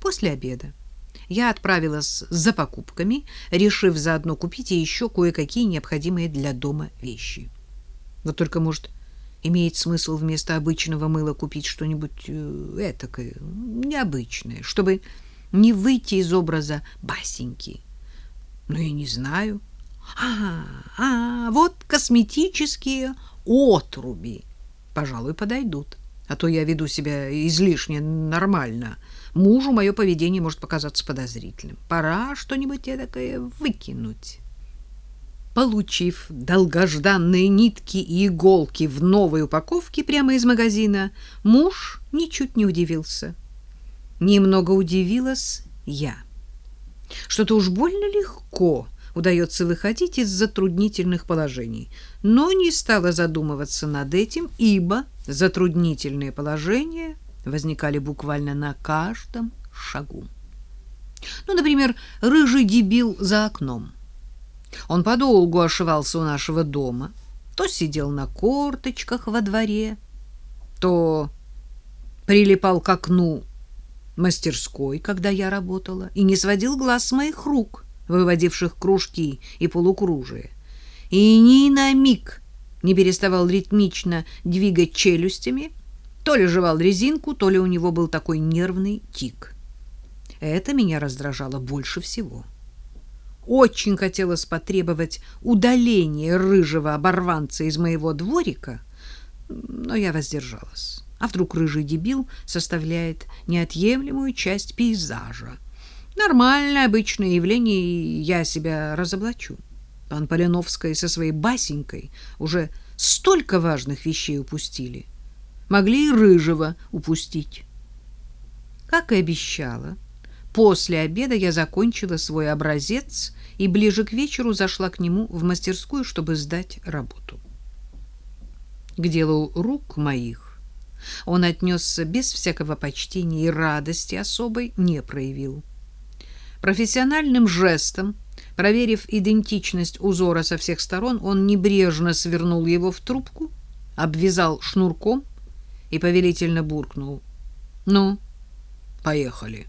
После обеда я отправилась за покупками, решив заодно купить и еще кое-какие необходимые для дома вещи. Вот только, может, имеет смысл вместо обычного мыла купить что-нибудь э, этакое, необычное, чтобы не выйти из образа басеньки. Ну, я не знаю. А, а, вот косметические отруби, пожалуй, подойдут. А то я веду себя излишне нормально. Мужу мое поведение может показаться подозрительным. Пора что-нибудь эдакое выкинуть. Получив долгожданные нитки и иголки в новой упаковке прямо из магазина, муж ничуть не удивился. Немного удивилась я. Что-то уж больно легко удается выходить из затруднительных положений, но не стала задумываться над этим, ибо затруднительные положения возникали буквально на каждом шагу. Ну, например, рыжий дебил за окном. Он подолгу ошивался у нашего дома, то сидел на корточках во дворе, то прилипал к окну мастерской, когда я работала, и не сводил глаз с моих рук, выводивших кружки и полукружия, и ни на миг не переставал ритмично двигать челюстями, то ли жевал резинку, то ли у него был такой нервный тик. Это меня раздражало больше всего. Очень хотелось потребовать удаления рыжего оборванца из моего дворика, но я воздержалась. А вдруг рыжий дебил составляет неотъемлемую часть пейзажа? Нормальное обычное явление, и я себя разоблачу. Пан Поляновская со своей басенькой уже столько важных вещей упустили. Могли и рыжего упустить. Как и обещала, после обеда я закончила свой образец и ближе к вечеру зашла к нему в мастерскую, чтобы сдать работу. К делу рук моих он отнесся без всякого почтения и радости особой не проявил. Профессиональным жестом, проверив идентичность узора со всех сторон, он небрежно свернул его в трубку, обвязал шнурком и повелительно буркнул. «Ну, поехали».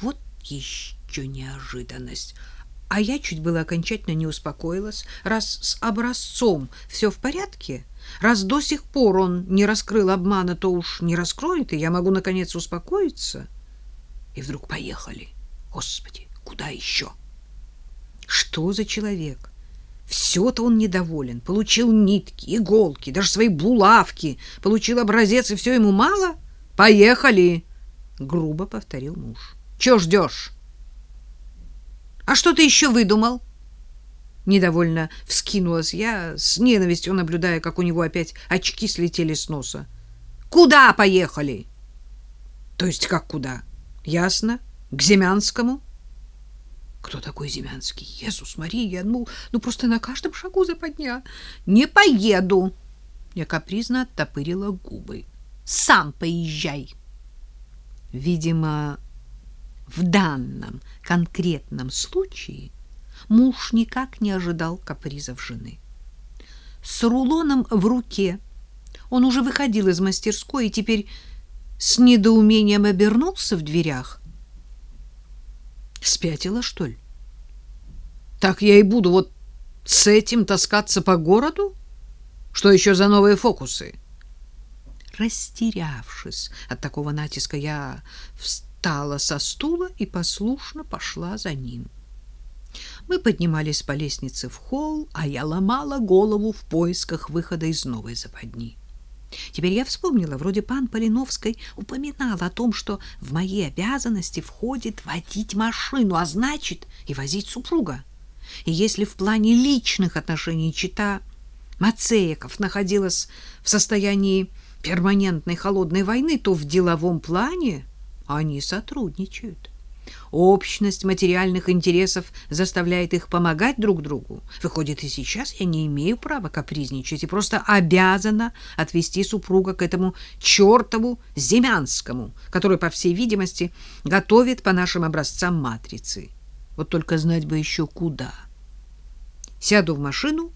Вот еще неожиданность. А я чуть было окончательно не успокоилась. Раз с образцом все в порядке, раз до сих пор он не раскрыл обмана, то уж не раскроет, и я могу, наконец, успокоиться. И вдруг поехали. Господи, куда еще? Что за человек? Все-то он недоволен. Получил нитки, иголки, даже свои булавки. Получил образец, и все ему мало? Поехали! Грубо повторил муж. Чего ждешь? А что ты еще выдумал? Недовольно вскинулась я, с ненавистью наблюдая, как у него опять очки слетели с носа. Куда поехали? То есть как куда? Ясно? К Земянскому? Кто такой Земянский? Иисус Мария, ну, ну просто на каждом шагу западня. Не поеду. Я капризно оттопырила губы. Сам поезжай. Видимо, в данном конкретном случае муж никак не ожидал капризов жены. С рулоном в руке он уже выходил из мастерской и теперь с недоумением обернулся в дверях. Спятила, что ли? Так я и буду вот с этим таскаться по городу? Что еще за новые фокусы? Растерявшись от такого натиска, я встала со стула и послушно пошла за ним. Мы поднимались по лестнице в холл, а я ломала голову в поисках выхода из новой западни. Теперь я вспомнила, вроде пан Полиновской упоминал о том, что в мои обязанности входит водить машину, а значит и возить супруга. И если в плане личных отношений чита Мацеяков находилась в состоянии перманентной холодной войны, то в деловом плане они сотрудничают. Общность материальных интересов заставляет их помогать друг другу. Выходит, и сейчас я не имею права капризничать и просто обязана отвести супруга к этому чертову Земянскому, который, по всей видимости, готовит по нашим образцам матрицы. Вот только знать бы еще куда. Сяду в машину,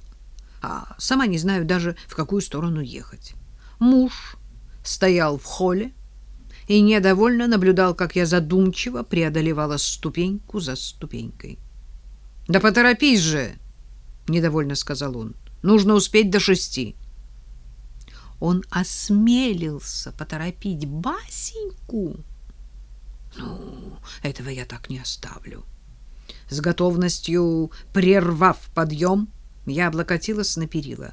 а сама не знаю даже, в какую сторону ехать. Муж стоял в холле, и недовольно наблюдал, как я задумчиво преодолевала ступеньку за ступенькой. «Да поторопись же!» — недовольно сказал он. «Нужно успеть до шести». Он осмелился поторопить Басеньку. Ну, этого я так не оставлю. С готовностью прервав подъем, я облокотилась на перила.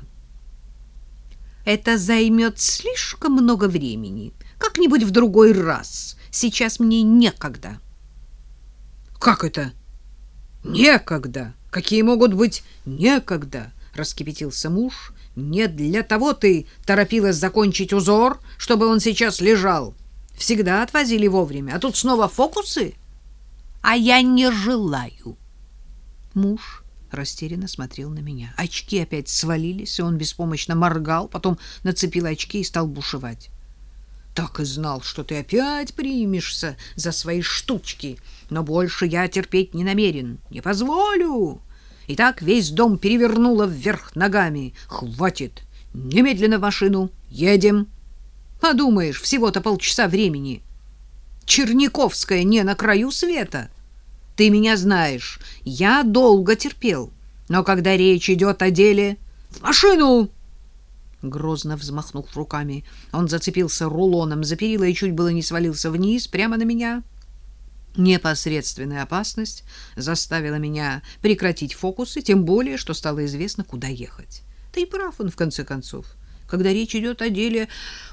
Это займет слишком много времени. Как-нибудь в другой раз. Сейчас мне некогда. Как это? Некогда. Какие могут быть некогда? Раскипятился муж. Не для того ты торопилась закончить узор, чтобы он сейчас лежал. Всегда отвозили вовремя, а тут снова фокусы. А я не желаю. Муж растерянно смотрел на меня. Очки опять свалились, и он беспомощно моргал, потом нацепил очки и стал бушевать. Так и знал, что ты опять примешься за свои штучки, но больше я терпеть не намерен, не позволю. И так весь дом перевернуло вверх ногами. Хватит. Немедленно в машину. Едем. Подумаешь, всего-то полчаса времени. Черниковская не на краю света. Ты меня знаешь. Я долго терпел. Но когда речь идет о деле... В машину! Грозно взмахнув руками, он зацепился рулоном за перила и чуть было не свалился вниз, прямо на меня. Непосредственная опасность заставила меня прекратить фокусы, тем более, что стало известно, куда ехать. Ты прав он, в конце концов. Когда речь идет о деле,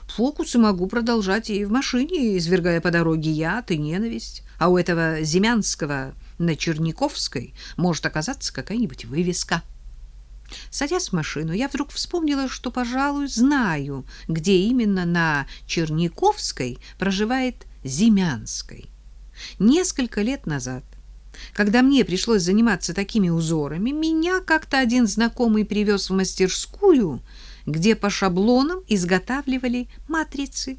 фокусы могу продолжать и в машине, извергая по дороге яд и ненависть. А у этого Зимянского на Черниковской может оказаться какая-нибудь вывеска. Садясь в машину, я вдруг вспомнила, что, пожалуй, знаю, где именно на Черниковской проживает Зимянской. Несколько лет назад, когда мне пришлось заниматься такими узорами, меня как-то один знакомый привез в мастерскую, где по шаблонам изготавливали матрицы.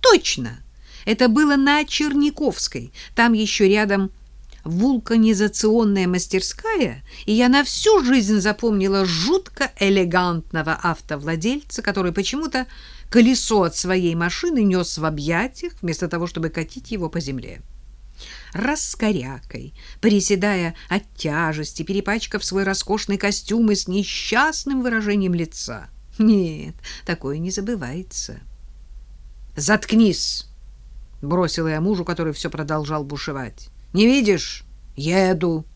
Точно! Это было на Черниковской. Там еще рядом вулканизационная мастерская, и я на всю жизнь запомнила жутко элегантного автовладельца, который почему-то колесо от своей машины нес в объятиях, вместо того, чтобы катить его по земле. Раскорякой, приседая от тяжести, перепачкав свой роскошный костюм и с несчастным выражением лица. Нет, такое не забывается. «Заткнись!» — бросила я мужу, который все продолжал бушевать. Не видишь? Еду.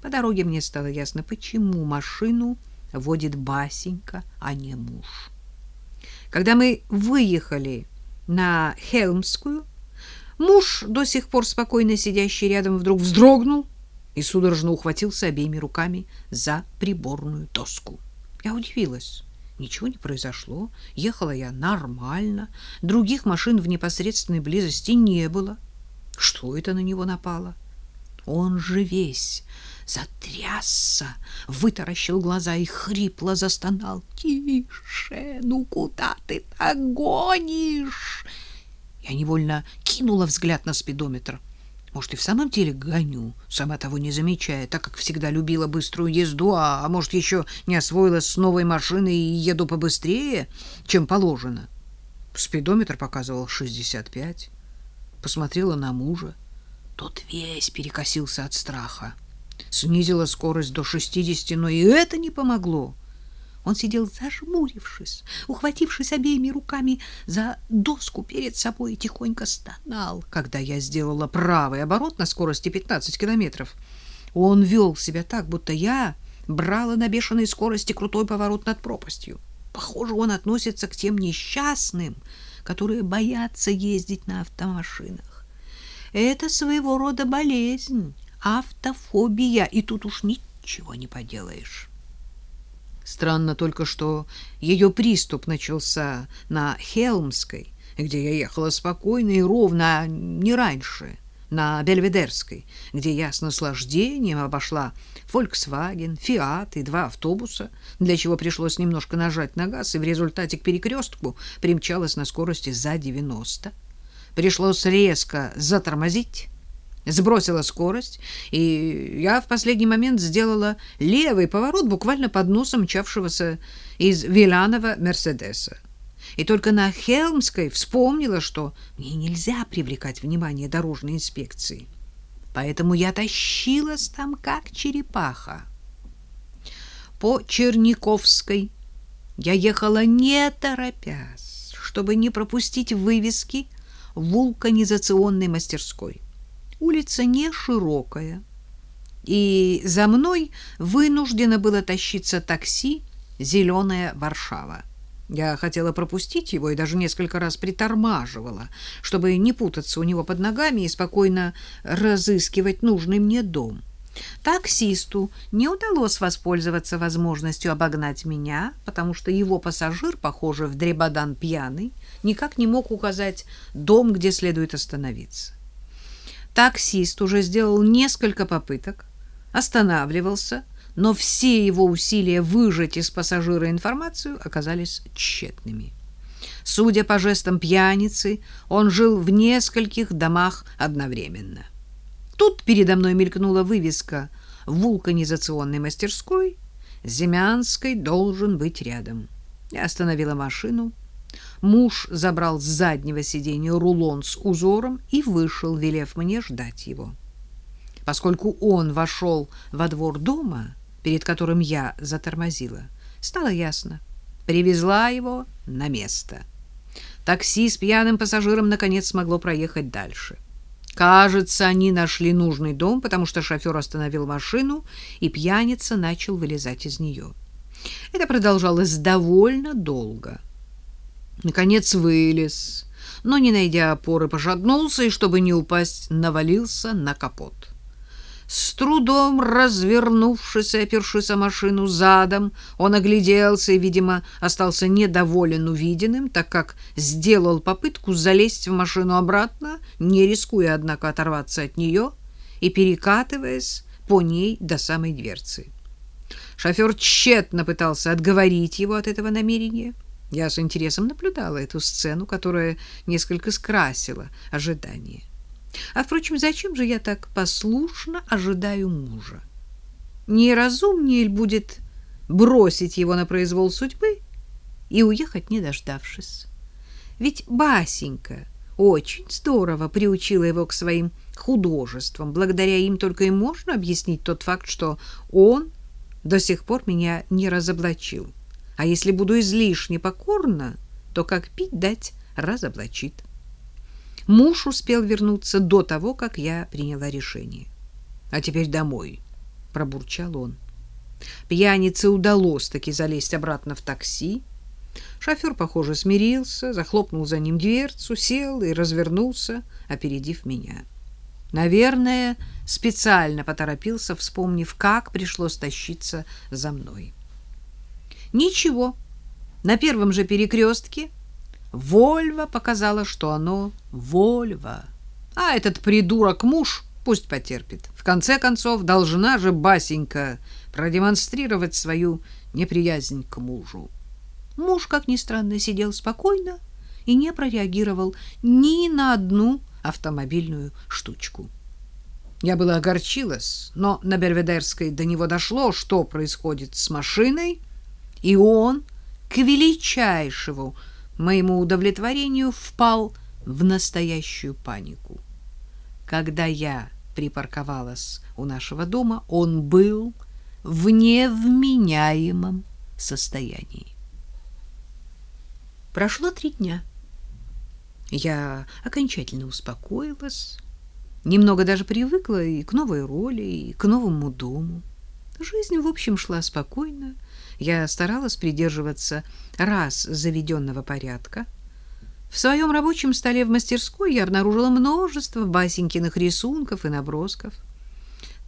По дороге мне стало ясно, почему машину водит Басенька, а не муж. Когда мы выехали на Хелмскую, муж, до сих пор спокойно сидящий рядом, вдруг вздрогнул и судорожно ухватился обеими руками за приборную доску. Я удивилась. Ничего не произошло. Ехала я нормально. Других машин в непосредственной близости не было. — что это на него напало? Он же весь затрясся, вытаращил глаза и хрипло застонал. «Тише! Ну куда ты так гонишь?» Я невольно кинула взгляд на спидометр. Может, и в самом деле гоню, сама того не замечая, так как всегда любила быструю езду, а, а может, еще не освоилась с новой машиной и еду побыстрее, чем положено. Спидометр показывал шестьдесят пять посмотрела на мужа. Тот весь перекосился от страха. Снизила скорость до шестидесяти, но и это не помогло. Он сидел зажмурившись, ухватившись обеими руками за доску перед собой и тихонько стонал, когда я сделала правый оборот на скорости 15 километров. Он вел себя так, будто я брала на бешеной скорости крутой поворот над пропастью. Похоже, он относится к тем несчастным, которые боятся ездить на автомашинах. Это своего рода болезнь, автофобия, и тут уж ничего не поделаешь. Странно только, что ее приступ начался на Хелмской, где я ехала спокойно и ровно, а не раньше, на Бельведерской, где я с наслаждением обошла Volkswagen, Fiat и два автобуса, для чего пришлось немножко нажать на газ, и в результате к перекрестку примчалась на скорости за 90. Пришлось резко затормозить, сбросила скорость, и я в последний момент сделала левый поворот буквально под носом мчавшегося из Виланова Мерседеса. И только на Хелмской вспомнила, что мне нельзя привлекать внимание дорожной инспекции. Поэтому я тащилась там как черепаха. По Черниковской я ехала не торопясь, чтобы не пропустить вывески вулканизационной мастерской. Улица не широкая, и за мной вынуждено было тащиться такси «Зеленая Варшава». Я хотела пропустить его и даже несколько раз притормаживала, чтобы не путаться у него под ногами и спокойно разыскивать нужный мне дом. Таксисту не удалось воспользоваться возможностью обогнать меня, потому что его пассажир, похоже, в дребодан пьяный, никак не мог указать дом, где следует остановиться. Таксист уже сделал несколько попыток, останавливался, но все его усилия выжать из пассажира информацию оказались тщетными. Судя по жестам пьяницы, он жил в нескольких домах одновременно. Тут передо мной мелькнула вывеска вулканизационной мастерской. Земянской должен быть рядом. Я остановила машину. Муж забрал с заднего сиденья рулон с узором и вышел, велев мне ждать его. Поскольку он вошел во двор дома, перед которым я затормозила, стало ясно. Привезла его на место. Такси с пьяным пассажиром наконец смогло проехать дальше. Кажется, они нашли нужный дом, потому что шофер остановил машину, и пьяница начал вылезать из нее. Это продолжалось довольно долго. Наконец вылез, но, не найдя опоры, пожаднулся и, чтобы не упасть, навалился на капот. С трудом развернувшись и опершись о машину задом, он огляделся и, видимо, остался недоволен увиденным, так как сделал попытку залезть в машину обратно, не рискуя, однако, оторваться от нее и перекатываясь по ней до самой дверцы. Шофер тщетно пытался отговорить его от этого намерения. Я с интересом наблюдала эту сцену, которая несколько скрасила ожидание. А, впрочем, зачем же я так послушно ожидаю мужа? Неразумнее будет бросить его на произвол судьбы и уехать, не дождавшись. Ведь Басенька очень здорово приучила его к своим художествам. Благодаря им только и можно объяснить тот факт, что он до сих пор меня не разоблачил. А если буду излишне покорна, то как пить дать разоблачит. Муж успел вернуться до того, как я приняла решение. А теперь домой, пробурчал он. Пьянице удалось таки залезть обратно в такси. Шофер, похоже, смирился, захлопнул за ним дверцу, сел и развернулся, опередив меня. Наверное, специально поторопился, вспомнив, как пришлось тащиться за мной. Ничего. На первом же перекрестке Вольва показала, что оно Вольва. А этот придурок-муж пусть потерпит. В конце концов, должна же Басенька продемонстрировать свою неприязнь к мужу. Муж, как ни странно, сидел спокойно и не прореагировал ни на одну автомобильную штучку. Я была огорчилась, но на Берведерской до него дошло, что происходит с машиной, и он, к величайшему моему удовлетворению впал в настоящую панику. Когда я припарковалась у нашего дома, он был в невменяемом состоянии. Прошло три дня. Я окончательно успокоилась, немного даже привыкла и к новой роли, и к новому дому. Жизнь, в общем, шла спокойно, я старалась придерживаться раз заведенного порядка. В своем рабочем столе в мастерской я обнаружила множество басенькиных рисунков и набросков.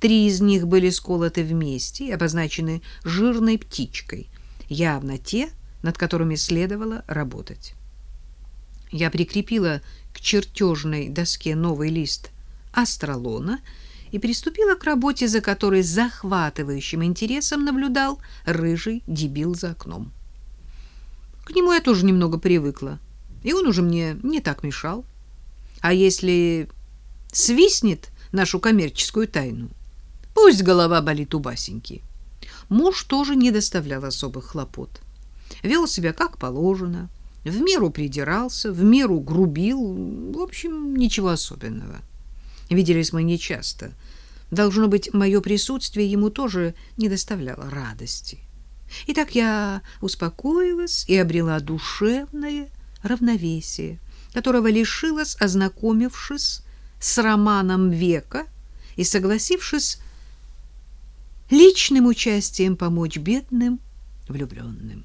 Три из них были сколоты вместе и обозначены жирной птичкой, явно те, над которыми следовало работать. Я прикрепила к чертежной доске новый лист астролона и приступила к работе, за которой захватывающим интересом наблюдал рыжий дебил за окном. К нему я тоже немного привыкла, и он уже мне не так мешал. А если свистнет нашу коммерческую тайну, пусть голова болит у Басеньки. Муж тоже не доставлял особых хлопот. Вел себя как положено, В меру придирался, в меру грубил, в общем, ничего особенного. Виделись мы нечасто. Должно быть, мое присутствие ему тоже не доставляло радости. И так я успокоилась и обрела душевное равновесие, которого лишилась, ознакомившись с романом века и согласившись личным участием помочь бедным влюбленным.